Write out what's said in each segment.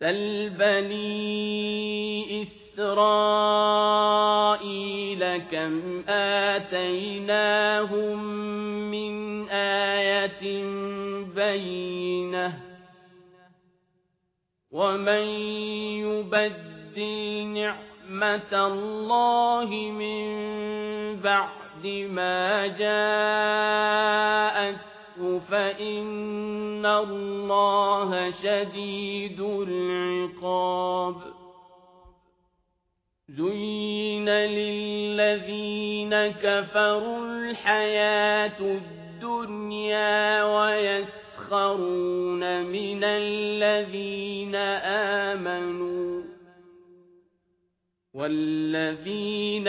سل بني إسرائيل كم آتيناهم من آية بينة ومن يبدل نعمة الله من بعد ما جاءت فإن الله شديد العقاب. زين للذين كفروا الحياة الدنيا ويسخرون من الذين آمنوا والذين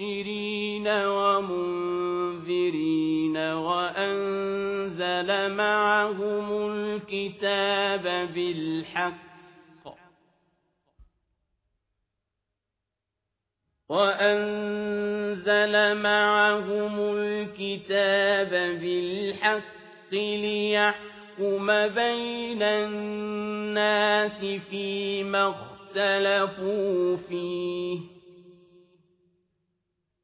مبشرين ومنذرين وأنزل معهم الكتاب بالحق وأنزل معهم الكتاب بالحق ليحكم بين الناس فيما اختلفوا فيه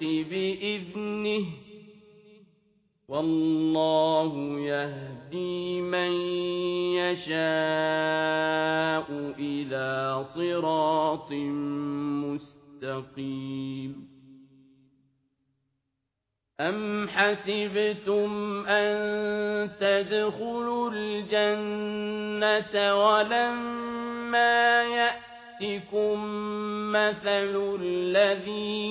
بإذنه والله يهدي من يشاء إلى صراط مستقيم. أم حسبتم أن تدخلوا الجنة ولما يأتكم مثل الذين